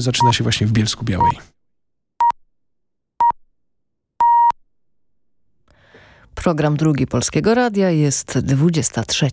zaczyna się właśnie w Bielsku Białej. Program drugi Polskiego Radia jest 23.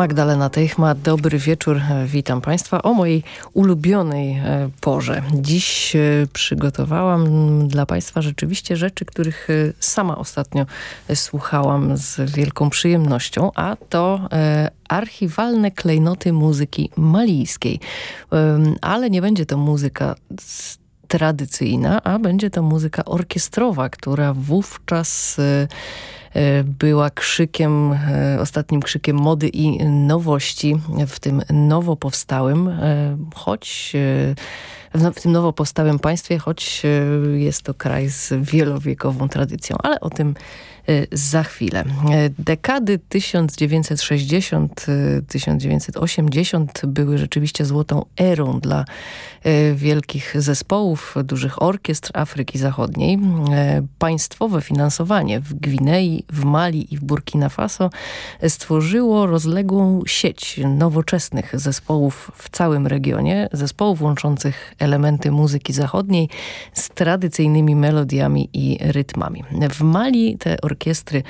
Magdalena Teichma, dobry wieczór, witam Państwa o mojej ulubionej e, porze. Dziś e, przygotowałam dla Państwa rzeczywiście rzeczy, których e, sama ostatnio słuchałam z wielką przyjemnością, a to archiwalne klejnoty muzyki malijskiej. Ale nie będzie to muzyka tradycyjna, a będzie to muzyka orkiestrowa, która wówczas była krzykiem, e, ostatnim krzykiem mody i nowości w tym nowo powstałym, e, choć w tym nowo powstałym państwie, choć jest to kraj z wielowiekową tradycją, ale o tym Y, za chwilę. Y, dekady 1960-1980 y, były rzeczywiście złotą erą dla wielkich zespołów, dużych orkiestr Afryki Zachodniej. Państwowe finansowanie w Gwinei, w Mali i w Burkina Faso stworzyło rozległą sieć nowoczesnych zespołów w całym regionie, zespołów łączących elementy muzyki zachodniej z tradycyjnymi melodiami i rytmami. W Mali te orkiestry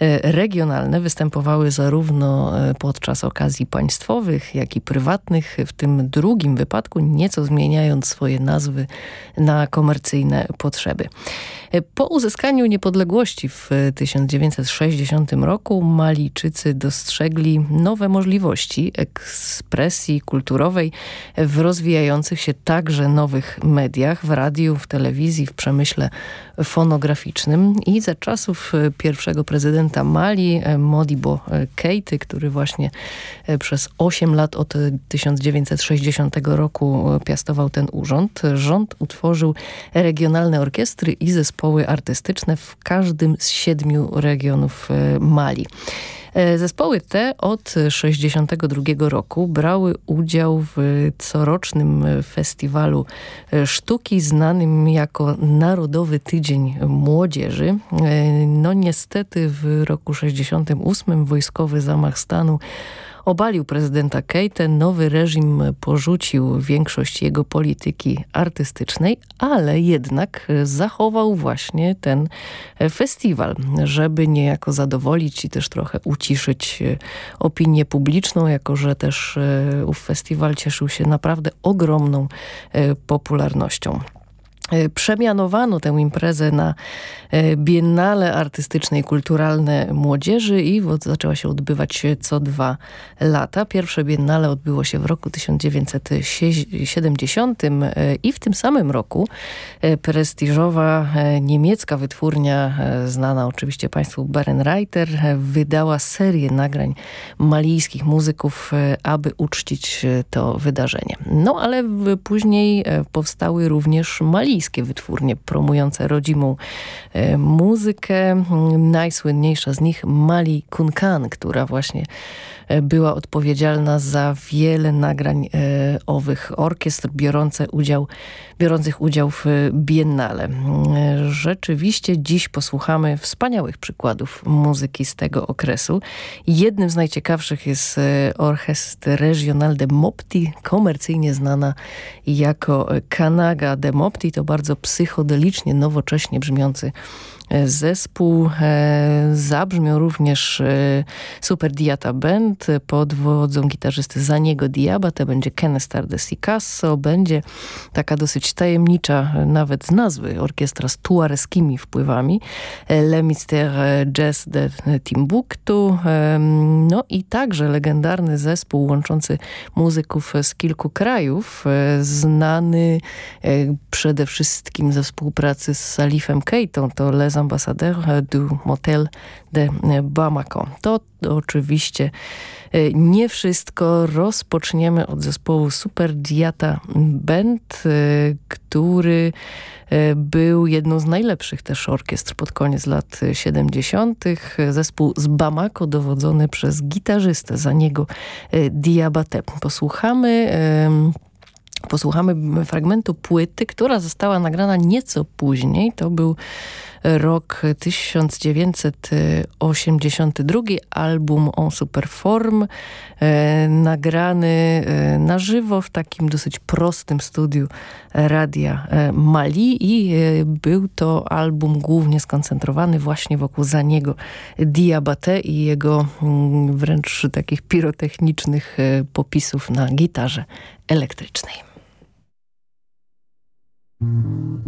e, regionalne występowały zarówno e, podczas okazji państwowych, jak i prywatnych, w tym drugim wypadku nieco zmieniając swoje nazwy na komercyjne potrzeby. E, po uzyskaniu niepodległości w 1960 roku Malijczycy dostrzegli nowe możliwości ekspresji kulturowej w rozwijających się także nowych mediach, w radiu, w telewizji, w przemyśle fonograficznym i za czasów pierwszego prezydenta Mali, e, Modibo e, Keity, który właśnie e, przez 8 lat od 1960 roku piastował ten urząd. Rząd utworzył regionalne orkiestry i zespoły artystyczne w każdym z siedmiu regionów Mali. E, zespoły te od 1962 roku brały udział w corocznym festiwalu sztuki znanym jako Narodowy Tydzień Młodzieży. E, no niestety w roku 68 wojskowy zamach stanu obalił prezydenta Keitę, nowy reżim porzucił większość jego polityki artystycznej, ale jednak zachował właśnie ten festiwal, żeby niejako zadowolić i też trochę uciszyć opinię publiczną, jako że też e, ów festiwal cieszył się naprawdę ogromną e, popularnością. E, przemianowano tę imprezę na e, Biennale Artystyczne i Kulturalne Młodzieży i zaczęła się odbywać co dwa lata. Pierwsze Biennale odbyło się w roku 1970 e, i w tym samym roku prestiżowa niemiecka wytwórnia, znana oczywiście Państwu Berenreiter, wydała serię nagrań malijskich muzyków, aby uczcić to wydarzenie. No ale później powstały również malijskie brytyjskie wytwórnie promujące rodzimą e, muzykę. Najsłynniejsza z nich Mali Kunkan, która właśnie była odpowiedzialna za wiele nagrań e, owych orkiestr biorące udział, biorących udział w Biennale. Rzeczywiście dziś posłuchamy wspaniałych przykładów muzyki z tego okresu. Jednym z najciekawszych jest Orchestre Regional de Mopti, komercyjnie znana jako Kanaga de Mopti. To bardzo psychodelicznie, nowocześnie brzmiący e, zespół. E, zabrzmiał również e, Super Diata Band pod wodzą gitarzysty Zaniego Diaba. To będzie Kenestar de Sicasso. Będzie taka dosyć tajemnicza, nawet z nazwy, orkiestra z tuareskimi wpływami. Le Mystère Jazz de Timbuktu. No i także legendarny zespół łączący muzyków z kilku krajów. Znany przede wszystkim ze współpracy z Salifem Keitą, to Les les du Motel de e, Bamako. To oczywiście e, nie wszystko. Rozpoczniemy od zespołu Super Diata Band, e, który był jedną z najlepszych też orkiestr pod koniec lat 70. Zespół z Bamako dowodzony przez gitarzystę, za niego Diabate. Posłuchamy... Posłuchamy fragmentu płyty, która została nagrana nieco później. To był rok 1982, album On Superform, e, nagrany e, na żywo w takim dosyć prostym studiu Radia e, Mali i był to album głównie skoncentrowany właśnie wokół za niego Diabate i jego mm, wręcz takich pirotechnicznych popisów na gitarze elektrycznej. Música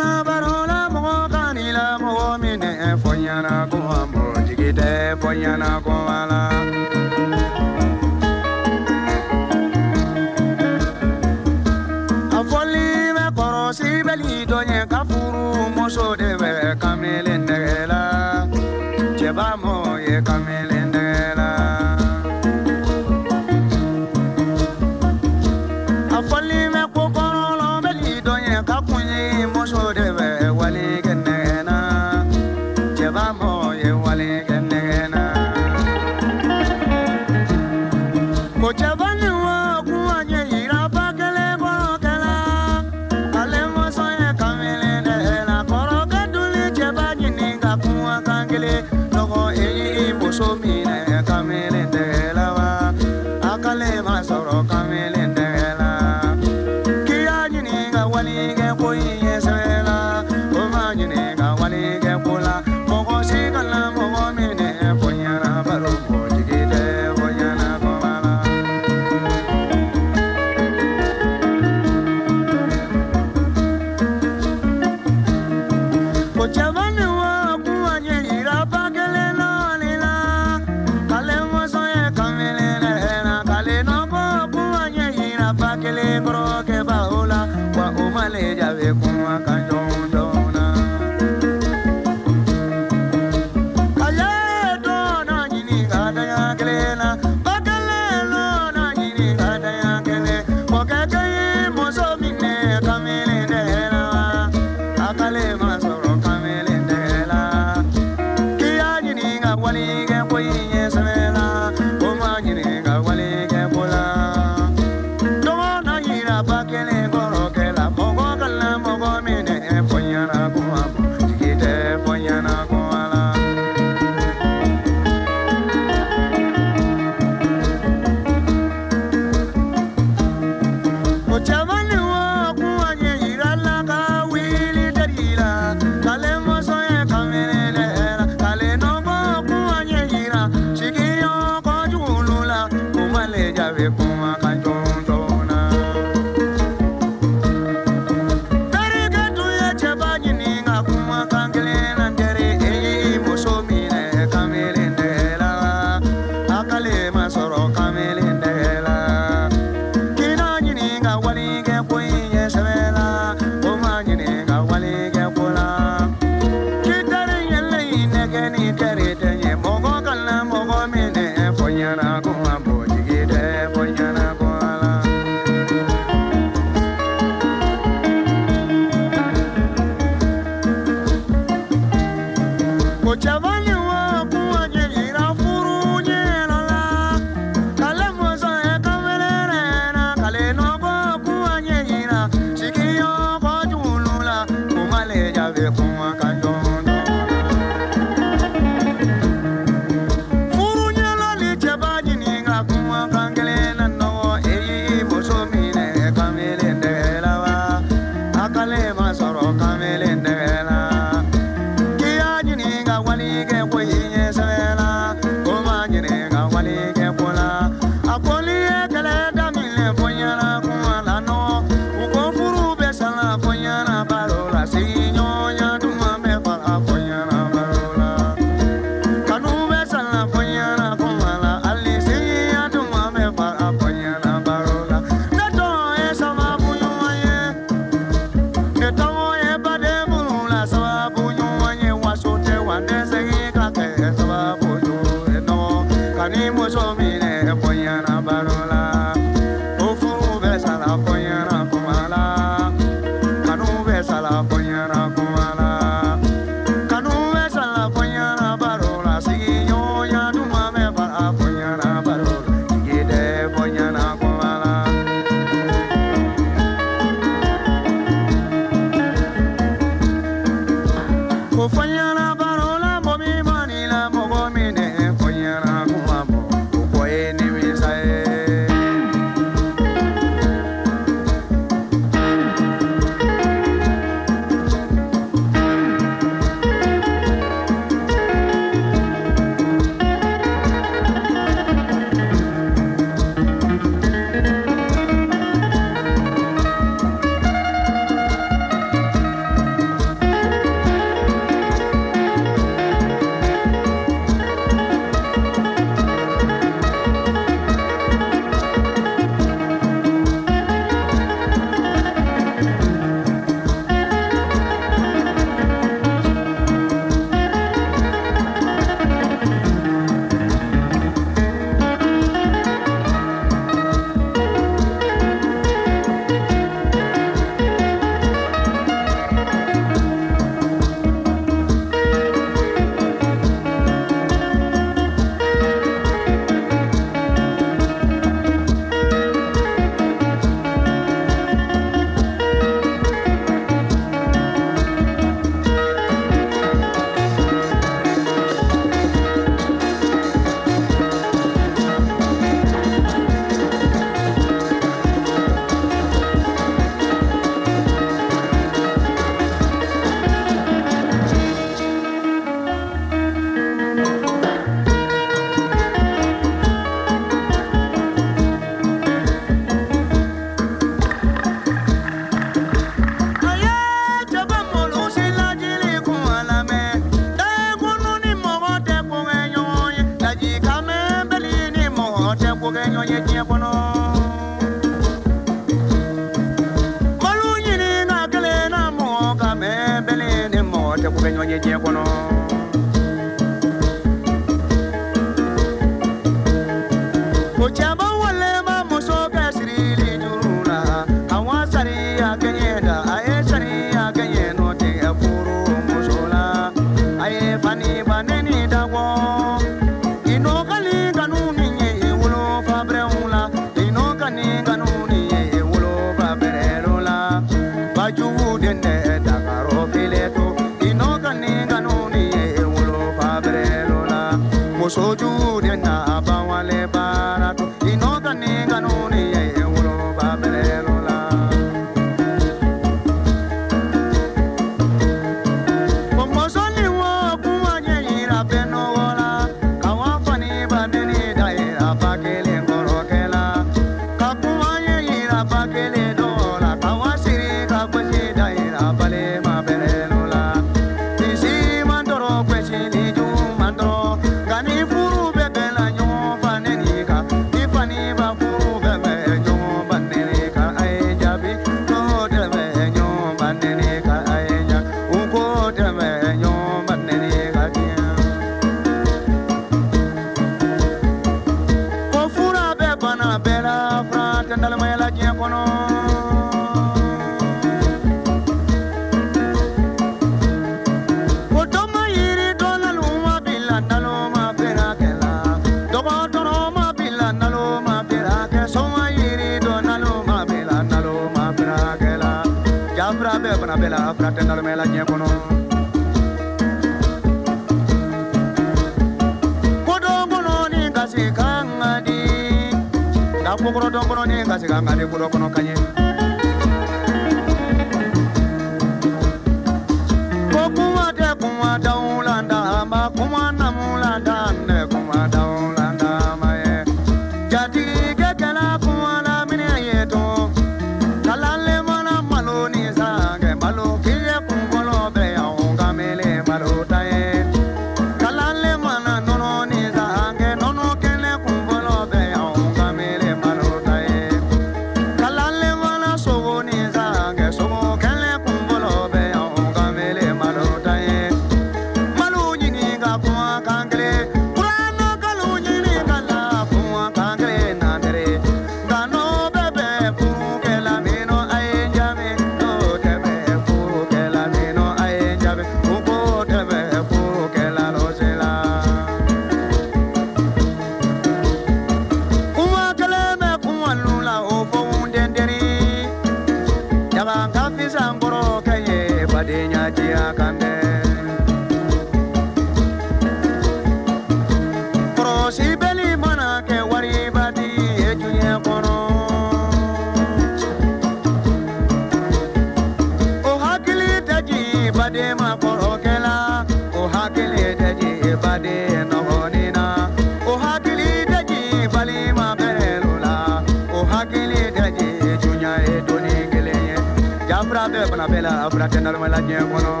Pra que no me la llevo, no.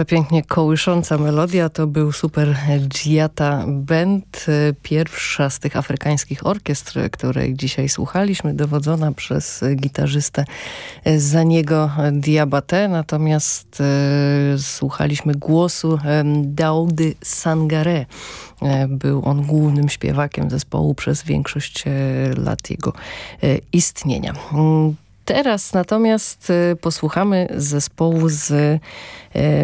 Przepięknie kołysząca melodia to był Super Giata Band, pierwsza z tych afrykańskich orkiestr, której dzisiaj słuchaliśmy, dowodzona przez gitarzystę Zaniego Diabate. Natomiast e, słuchaliśmy głosu Daudy Sangare. E, był on głównym śpiewakiem zespołu przez większość e, lat jego istnienia. Teraz natomiast posłuchamy zespołu z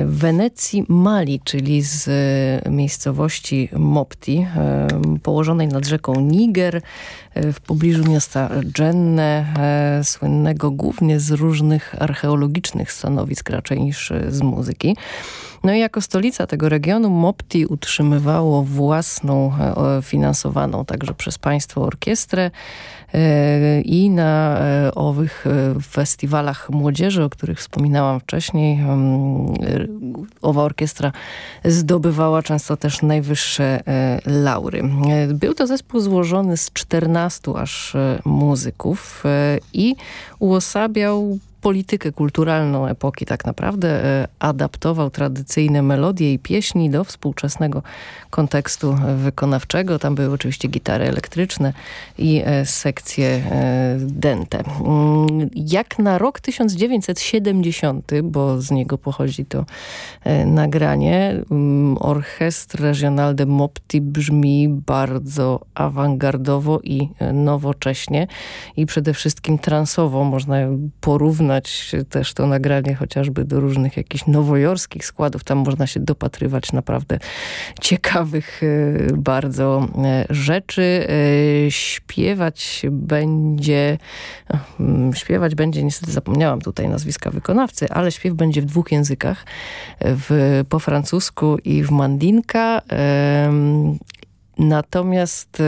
Wenecji Mali, czyli z miejscowości Mopti, położonej nad rzeką Niger, w pobliżu miasta Dżenne, słynnego głównie z różnych archeologicznych stanowisk raczej niż z muzyki. No i jako stolica tego regionu Mopti utrzymywało własną, e, finansowaną także przez państwo orkiestrę e, i na e, owych festiwalach młodzieży, o których wspominałam wcześniej, owa orkiestra zdobywała często też najwyższe laury. Był to zespół złożony z 14 aż muzyków i uosabiał politykę kulturalną epoki tak naprawdę e, adaptował tradycyjne melodie i pieśni do współczesnego kontekstu wykonawczego. Tam były oczywiście gitary elektryczne i e, sekcje e, dente. Mm, jak na rok 1970, bo z niego pochodzi to nagranie, mm, Orchestre Regional de Mopti brzmi bardzo awangardowo i nowocześnie i przede wszystkim transowo. Można porównać porównać też to nagranie chociażby do różnych jakichś nowojorskich składów. Tam można się dopatrywać naprawdę ciekawych e, bardzo e, rzeczy. E, śpiewać będzie, mm, śpiewać będzie, niestety zapomniałam tutaj nazwiska wykonawcy, ale śpiew będzie w dwóch językach, w, po francusku i w mandinka. Natomiast y,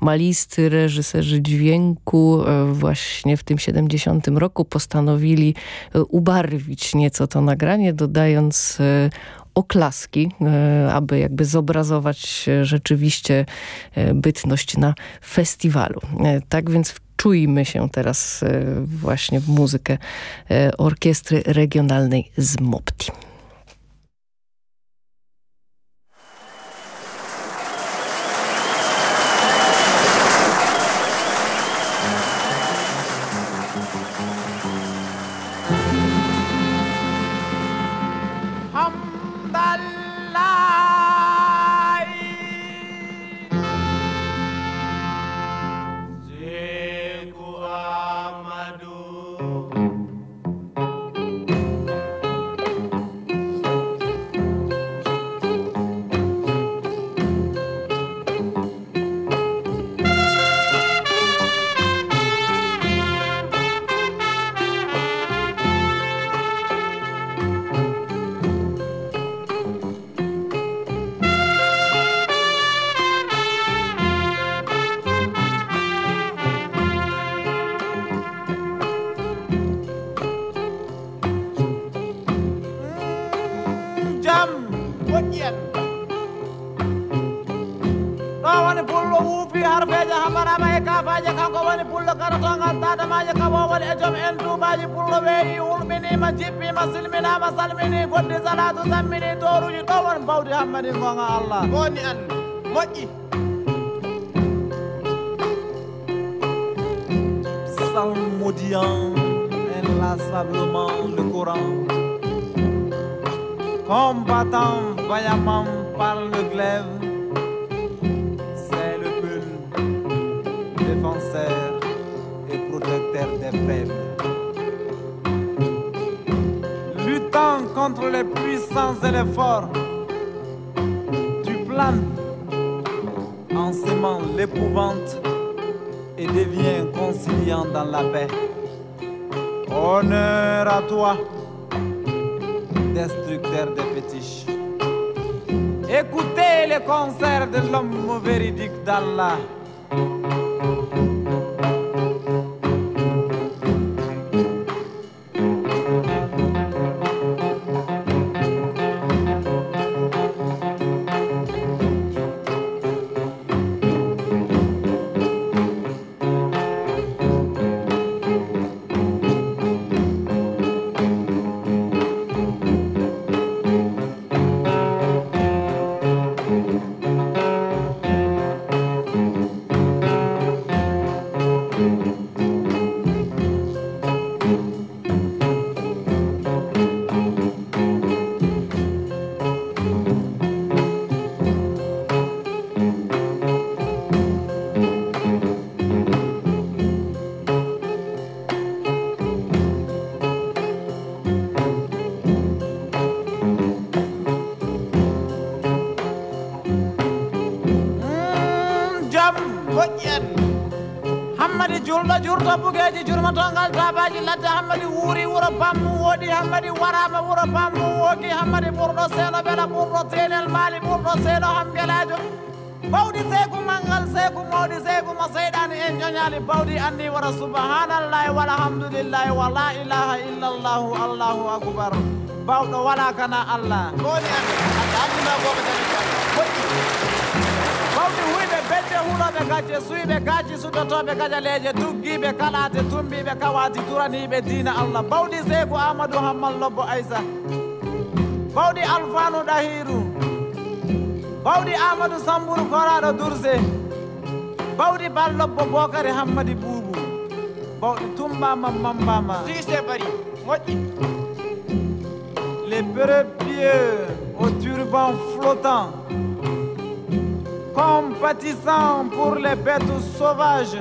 maliscy reżyserzy dźwięku y, właśnie w tym 70 roku postanowili y, ubarwić nieco to nagranie, dodając y, oklaski, aby jakby zobrazować rzeczywiście bytność na festiwalu. Tak więc wczujmy się teraz właśnie w muzykę orkiestry regionalnej z Mopti. Contre les puissants et les forts plane en sémant l'épouvante et devient conciliant dans la paix. Honneur à toi, destructeur des fétiches. Écoutez les concerts de l'homme véridique d'Allah. julɗo jurto bugeji jurmotongal dabaji ladde hammadi wuuri wuro bammu woɗi hammadi warama wuro bammu woki hammadi ɓurɗo seeɗo beela ɓurɗo tenel maali ɓurɗo seeɗo ham belajo bawɗi seeku mangal seeku mawɗi seeku mo seyɗani en ñoñali bawɗi andi wara subhanallahi wala wa la ilaha illallahu allahu akbar. Bawɗo wala kana allah. Koni andi anda andima koko kuuloɓe gacce suyɓe gacci suddotoɓe gajaleje tuggiɓe kalate tumbiɓe kawati turaniɓe diina allah. Bawɗi seyko amadou hammal lobbo aysa bawɗi alfanu ɗahiru. Bawɗi amadou sambouru koraɗo durse. Bawɗi ballobbo bokary hammadi boubou bawɗi tumbama mambama sise bari moƴƴi. Les prépieux au turban flottant. Compatissant pour les bêtes sauvages.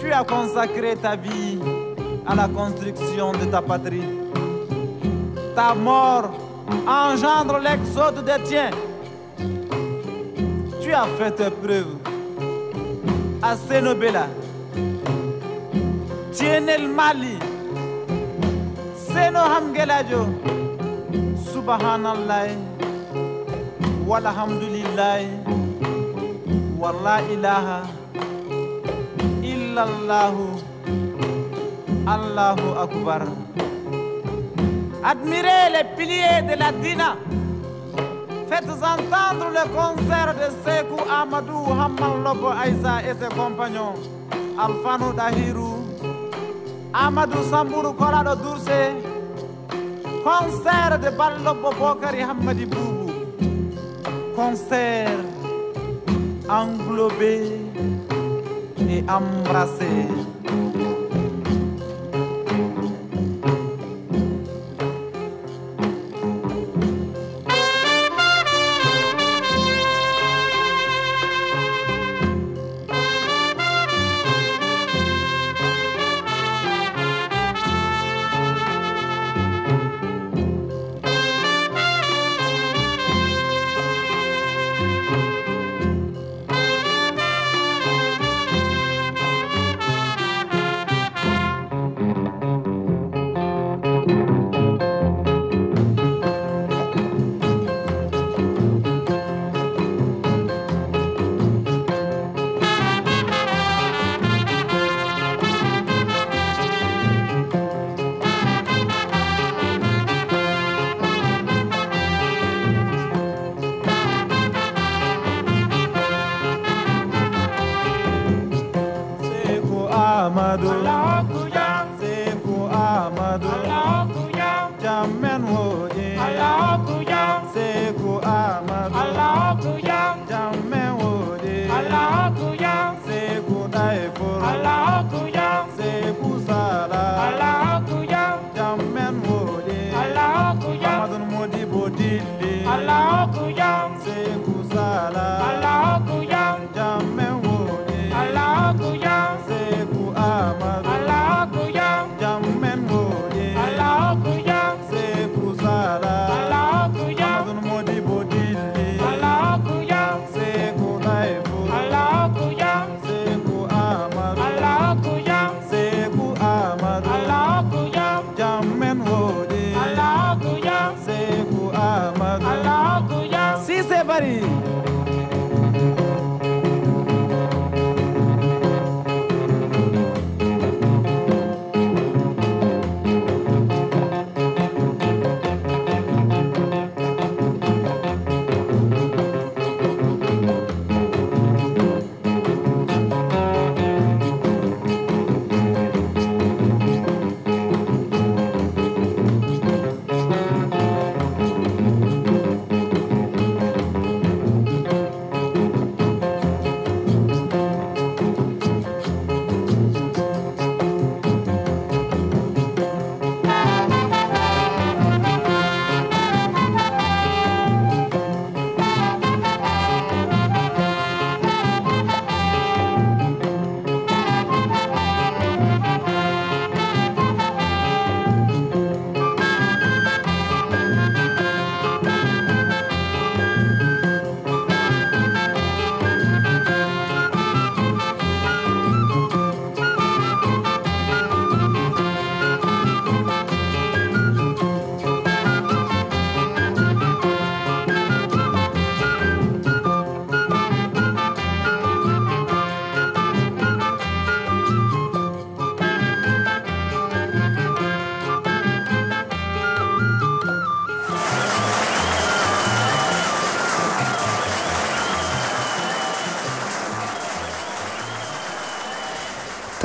Tu as consacré ta vie à la construction de ta patrie. Ta mort engendre l'exode des tiens. Tu as fait tes preuves à Sénobéla, Tienel Mali, seno hamgelajo subhanallahi illallahu allahu akbar. Admirez les piliers de la dina. Faites entendre le concert de Sekou Amadou Hammal Lobo et ses compagnons. Alfano Dahiru amadou sambourou koraɗo durse concert de ballobbo bokary hammadi boubou concert, englobé et embrassé.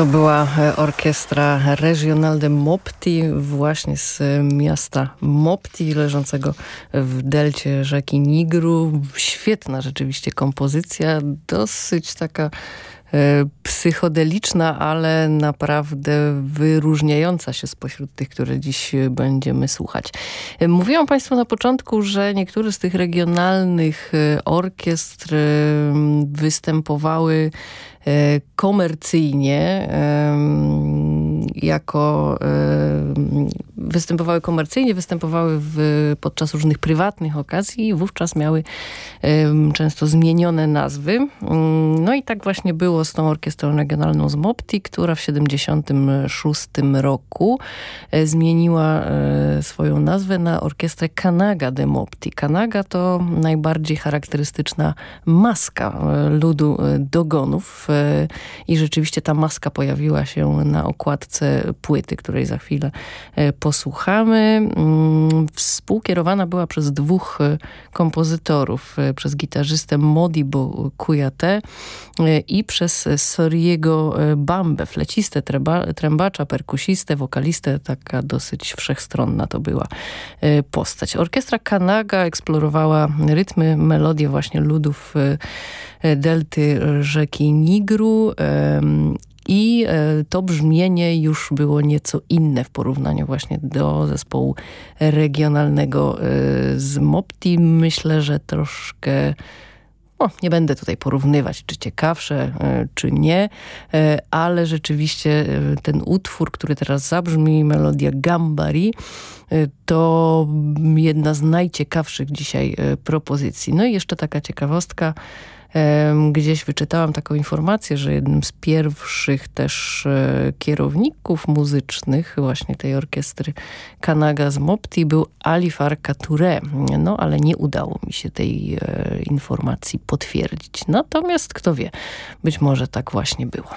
To była e, orkiestra Regional de Mopti właśnie z e, miasta Mopti leżącego w delcie rzeki Nigru. Świetna rzeczywiście kompozycja, dosyć taka E, psychodeliczna, ale naprawdę wyróżniająca się spośród tych, które dziś będziemy słuchać. Mówiłam Państwu na początku, że niektóre z tych regionalnych orkiestr występowały komercyjnie jako występowały komercyjnie, występowały w, podczas różnych prywatnych okazji i wówczas miały często zmienione nazwy. Mm, no i tak właśnie było z tą orkiestrą regionalną z Mopti, która w 1976 roku e, zmieniła e, swoją nazwę na orkiestrę Kanaga de Mopti. Kanaga to najbardziej charakterystyczna maska e, ludu Dogonów i rzeczywiście ta maska pojawiła się na okładce płyty, której za chwilę posłuchamy. Mm, współkierowana była przez dwóch kompozytorów, przez gitarzystę Modibo Kujate i przez Soriego Bambę, flecistę, trębacza, perkusistę, wokalistę. Taka dosyć wszechstronna to była postać. Orkiestra Kanaga eksplorowała rytmy, melodie właśnie ludów delty rzeki Nigru i e, to brzmienie już było nieco inne w porównaniu właśnie do zespołu regionalnego e, z Mopti. Myślę, że troszkę... Nie będę tutaj porównywać, czy ciekawsze, e, czy nie, ale rzeczywiście ten utwór, który teraz zabrzmi, melodia Gambari, to jedna z najciekawszych dzisiaj propozycji. No i jeszcze taka ciekawostka, Gdzieś wyczytałam taką informację, że jednym z pierwszych też e, kierowników muzycznych właśnie tej orkiestry Kanaga z Mopti był Alifar Touré. No ale nie udało mi się tej e, informacji potwierdzić. Natomiast kto wie, być może tak właśnie było.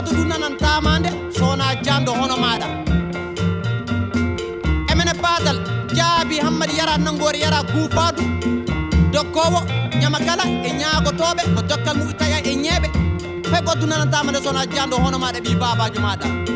gooto ɗum nanantama nde sowona janɗo hono mada. emene padal, jaabi hammadi yara nangore yara gubadu Dokowo ñama kala e ñaagotoɓe ko dokkal mum taƴa e ñeeɓe fay goddu nanantama nde sowona janɗo hono maɗa ɓi babajo maɗa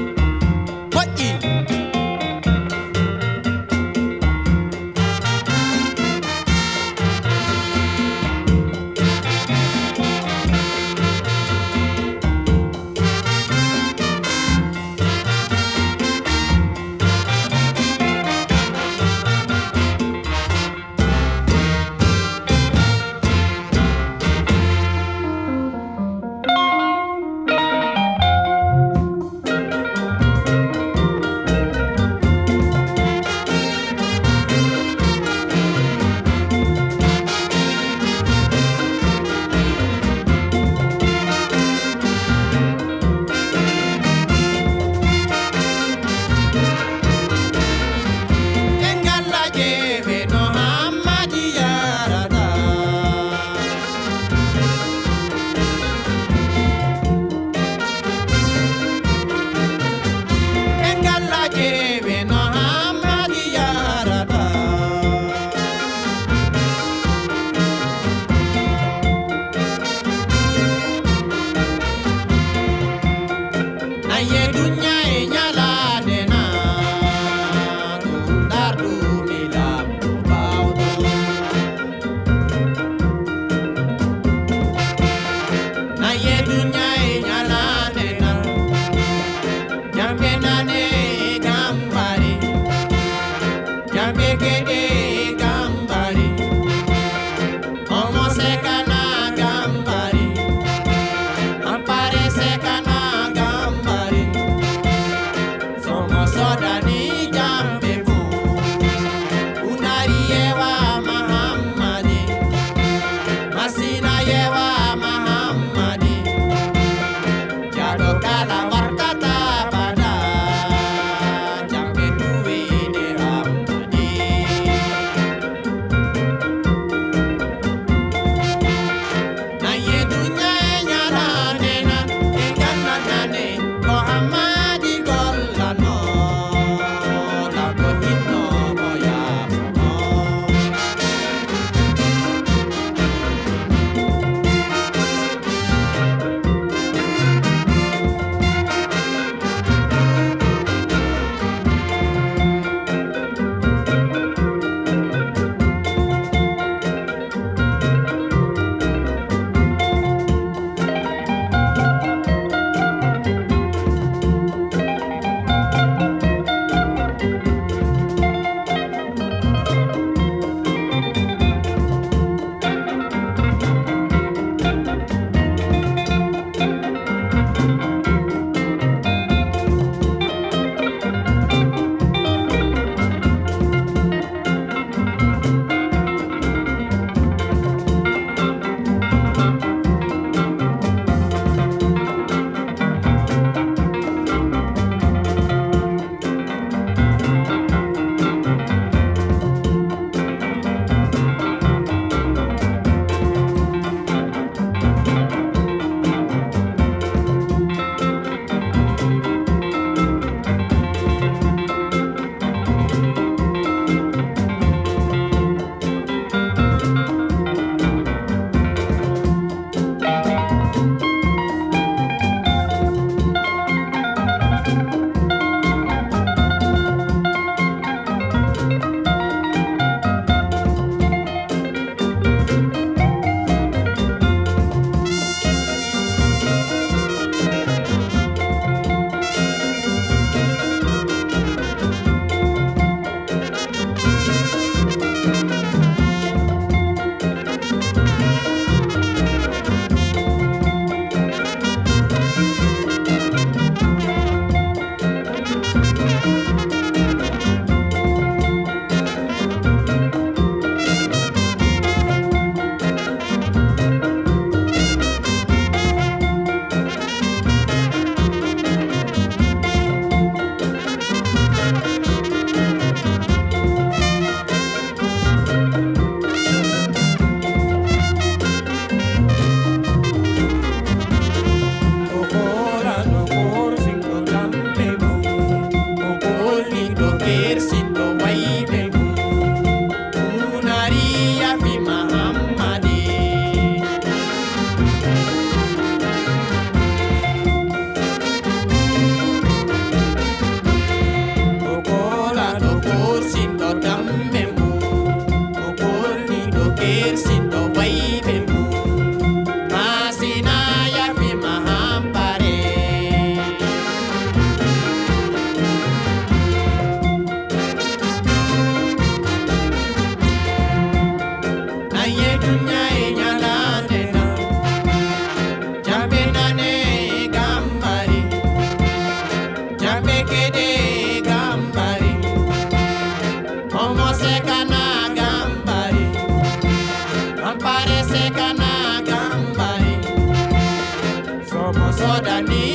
Jordani.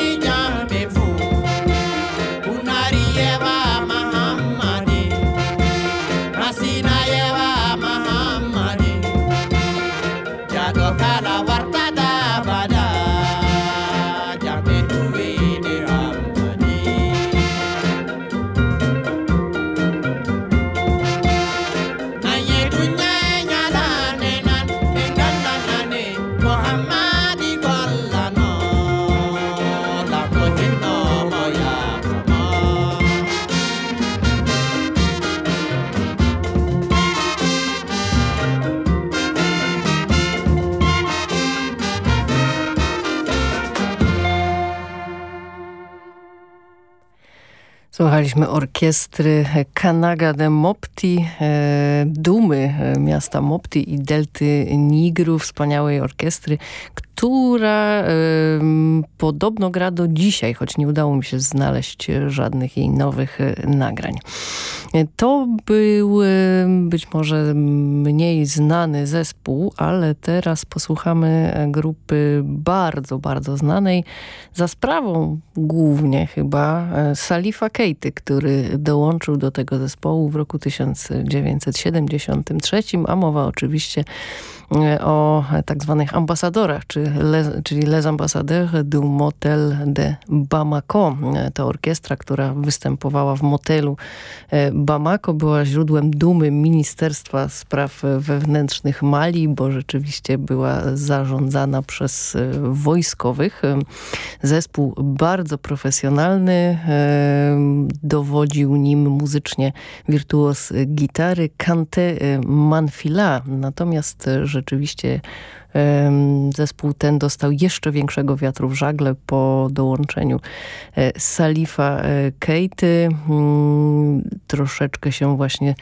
Słuchaliśmy orkiestry Kanaga de Mopti, dumy miasta Mopti i delty Nigru, wspaniałej orkiestry, która podobno gra do dzisiaj, choć nie udało mi się znaleźć żadnych jej nowych nagrań. To był być może mniej znany zespół, ale teraz posłuchamy grupy bardzo, bardzo znanej za sprawą głównie chyba Salifa Kejty, który dołączył do tego zespołu w roku 1973, a mowa oczywiście o tak zwanych ambasadorach, czyli Les Ambassadeurs du Motel de Bamako. To orkiestra, która występowała w motelu e, Bamako, była źródłem dumy Ministerstwa Spraw Wewnętrznych Mali, bo rzeczywiście była zarządzana przez e, wojskowych. Zespół bardzo profesjonalny, e, dowodził nim muzycznie wirtuos gitary Kante Manfila. Natomiast, że rzeczywiście zespół ten dostał jeszcze większego wiatru w żagle po dołączeniu e, Salifa e, Kejty. Mm, troszeczkę się właśnie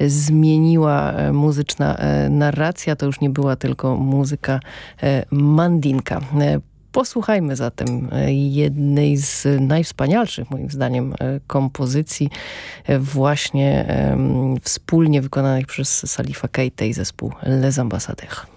zmieniła e, muzyczna narracja. To już nie była tylko muzyka mandinka. Posłuchajmy zatem jednej z najwspanialszych moim zdaniem kompozycji właśnie wspólnie wykonanych przez Salifa Keita i zespół Les Ambassadeurs.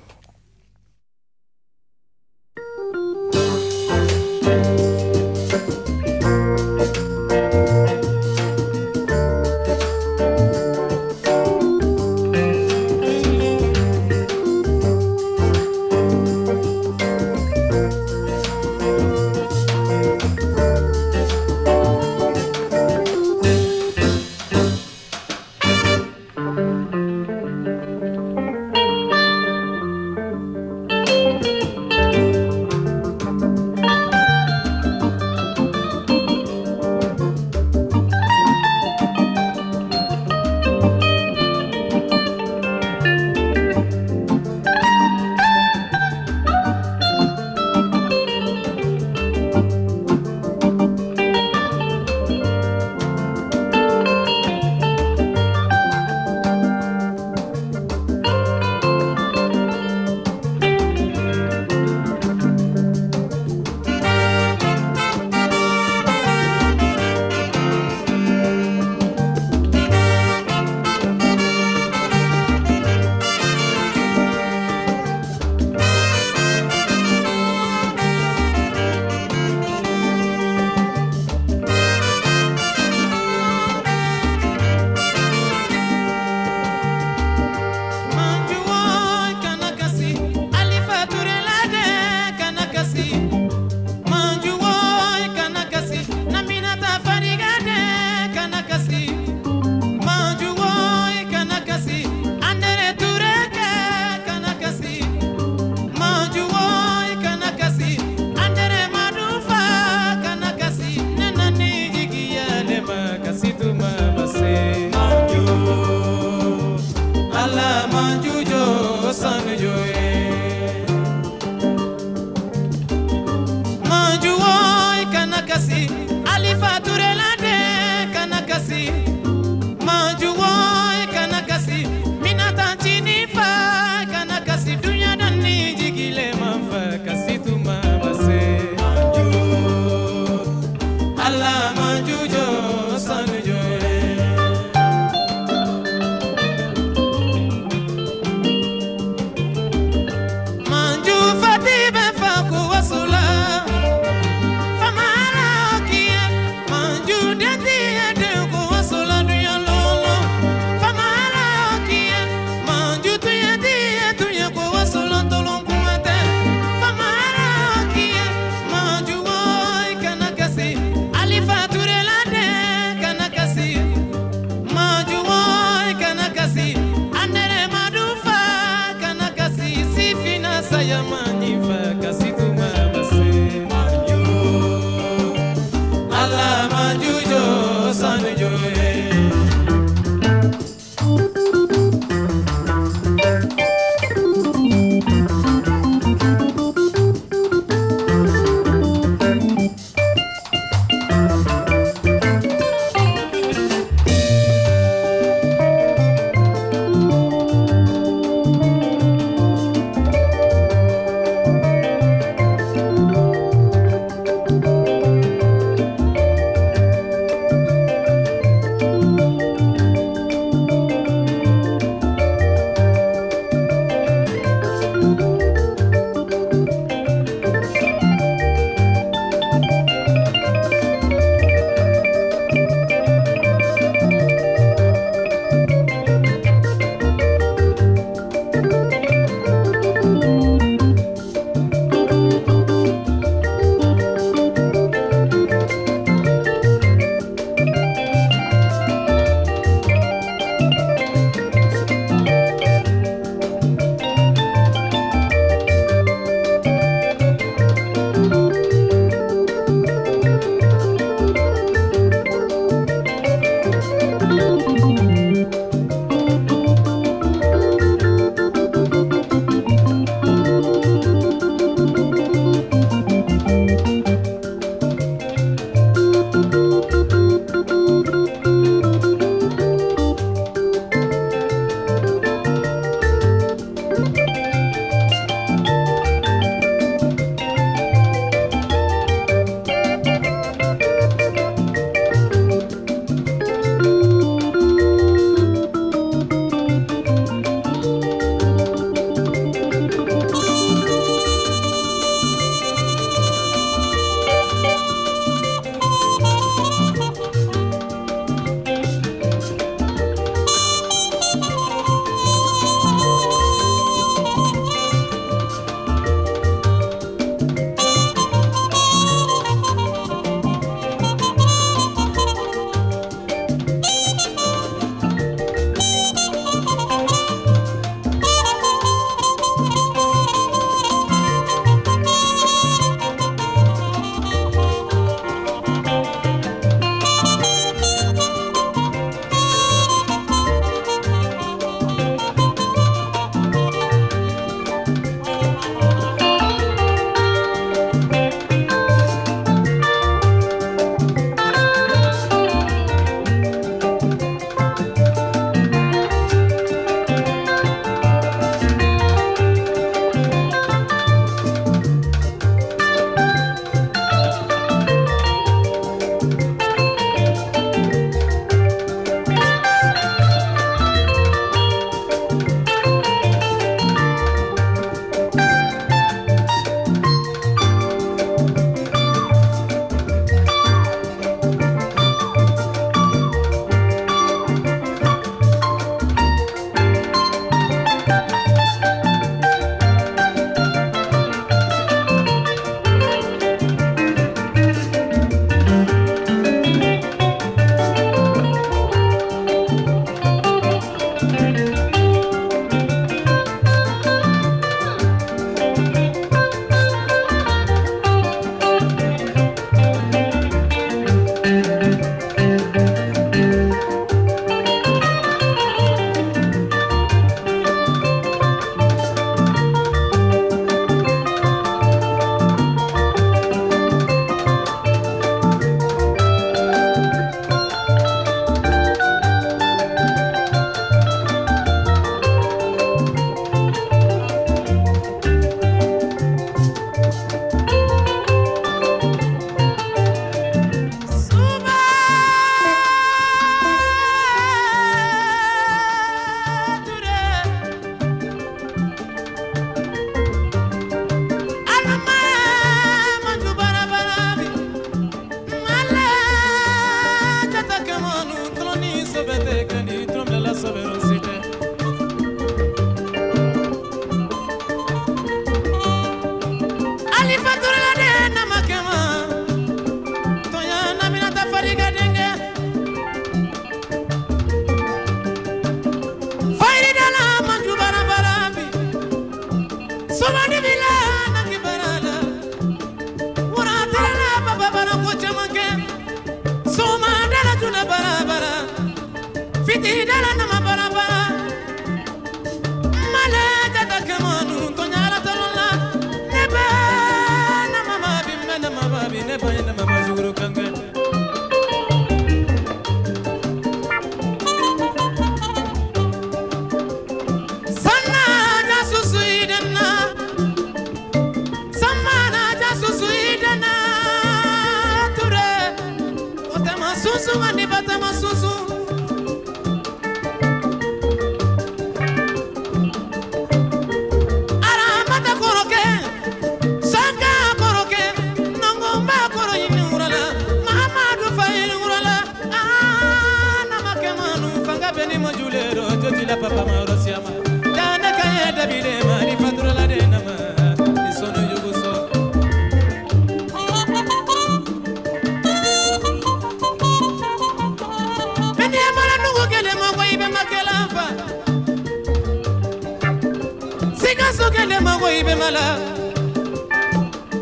Mala.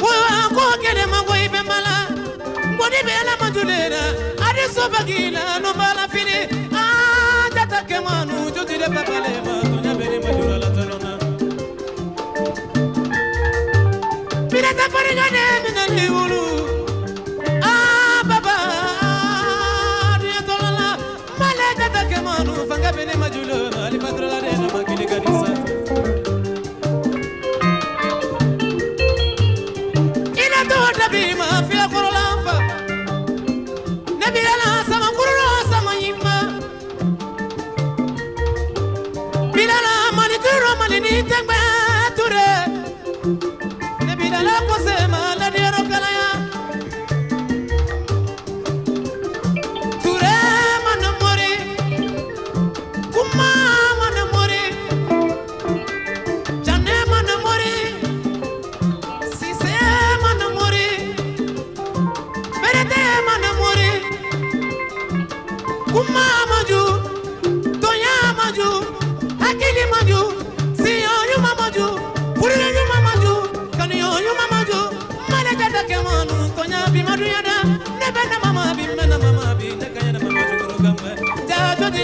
Wa ko kele ma ko ibe ni be la ma julera ade so bagila no bala fili ah jata ke joti de papale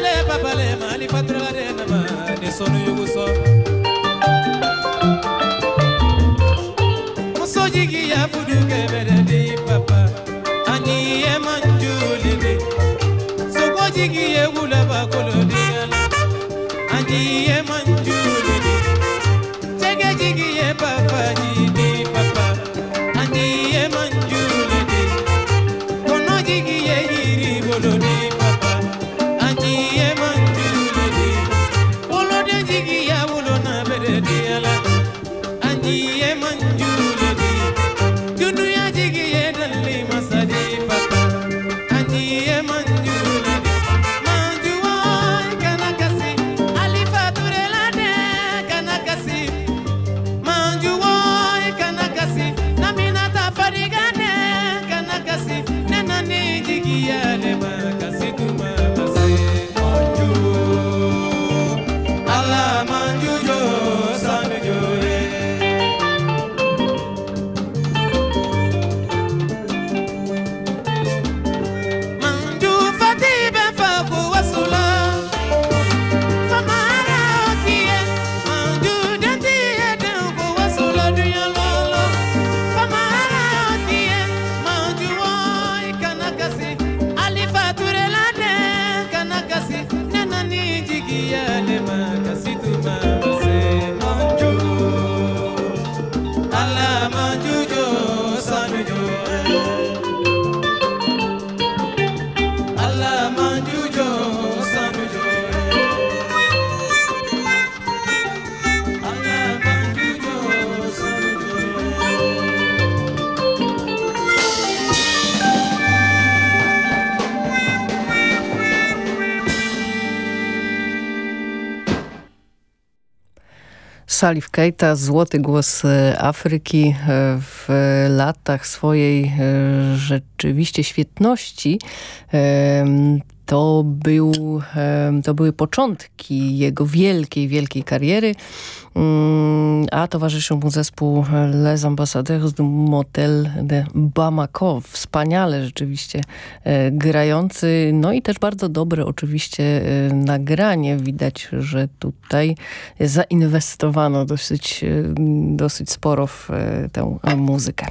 le papale mani fatra re nama ne sonu so muso jigi ya fudu kebere di papa ani e manjuli ni so jigi Salif Keita, złoty głos e, Afryki e, w latach swojej e, rzeczywiście świetności. To, był, to były początki jego wielkiej, wielkiej kariery, a towarzyszył mu zespół Les Ambassadeurs du Motel de Bamako. Wspaniale rzeczywiście e, grający, no i też bardzo dobre oczywiście e, nagranie. Widać, że tutaj zainwestowano dosyć, e, dosyć sporo w tę muzykę.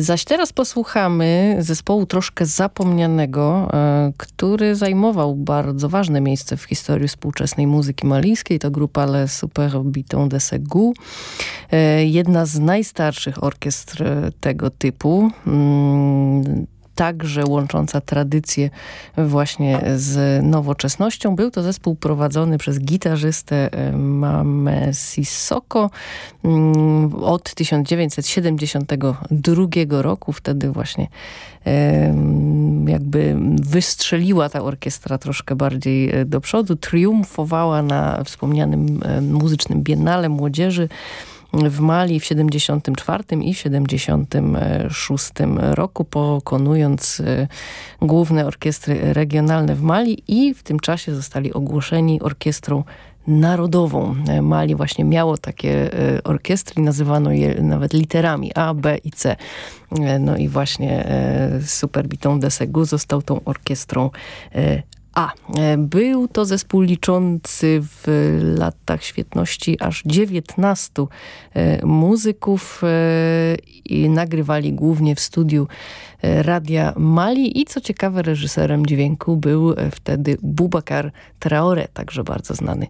Zaś teraz posłuchamy zespołu troszkę zapomnianego, który zajmował bardzo ważne miejsce w historii współczesnej muzyki malijskiej. To grupa Le Super Biton de Segu. E, Jedna z najstarszych orkiestr tego typu. Także łącząca tradycję właśnie z nowoczesnością. Był to zespół prowadzony przez gitarzystę e, Mame Sissoko mm, od 1972 roku. Wtedy właśnie em, jakby wystrzeliła ta orkiestra troszkę bardziej e, do przodu. Triumfowała na wspomnianym e, muzycznym Biennale Młodzieży w Mali w 74 i 76 roku, pokonując e, główne orkiestry regionalne w Mali i w tym czasie zostali ogłoszeni orkiestrą Narodową. Mali właśnie miało takie orkiestry, nazywano je nawet literami A, B i C. No i właśnie Super Biton de Segu został tą orkiestrą a. E, był to zespół liczący w latach świetności aż 19 e, muzyków e, i nagrywali głównie w studiu Radia Mali i co ciekawe reżyserem dźwięku był wtedy Bubakar Traore, także bardzo znany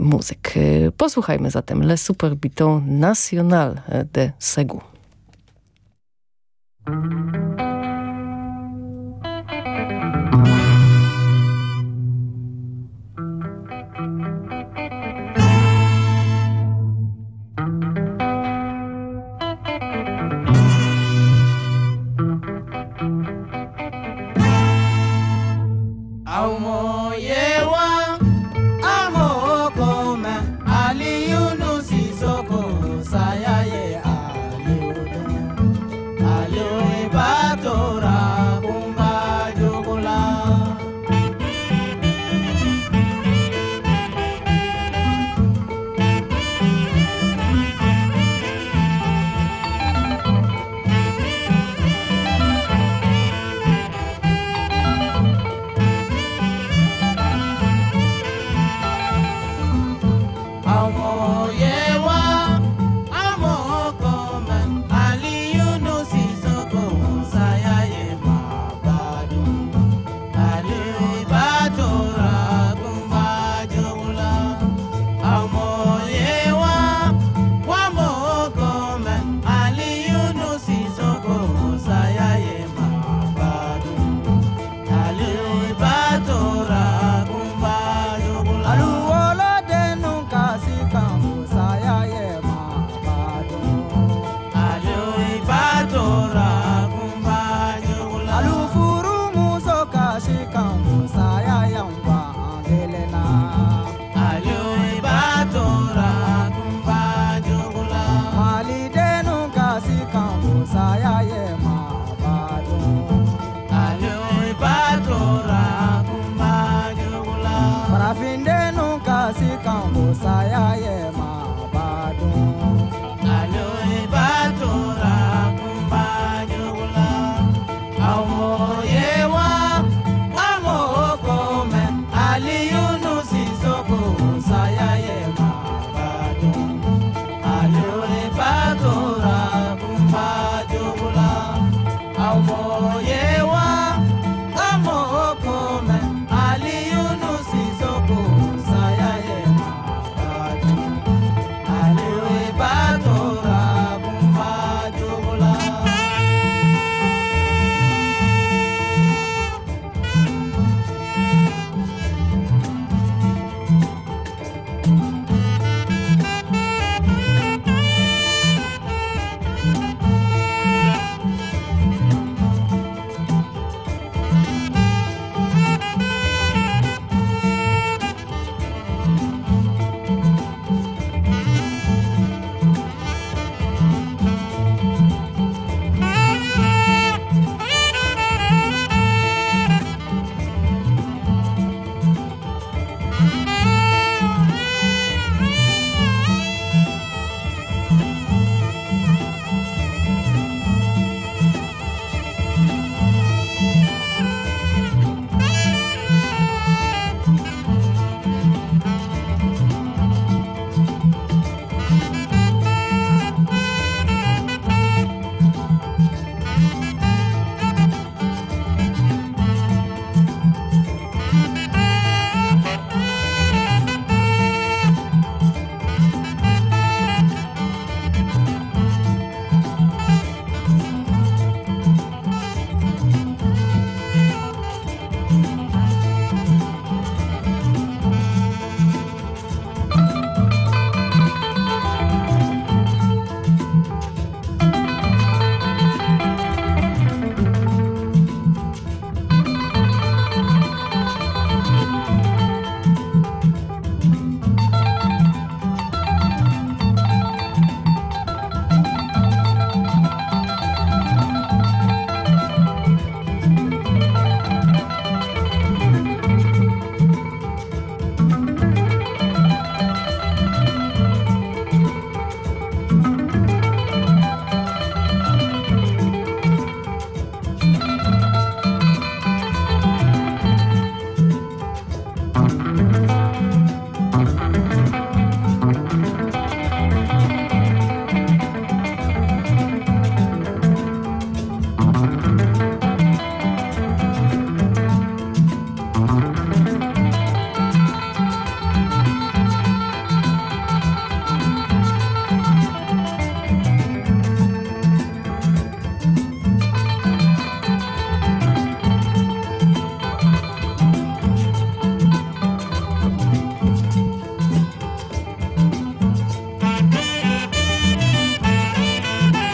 muzyk. Posłuchajmy zatem Le Super Biton National de Segu.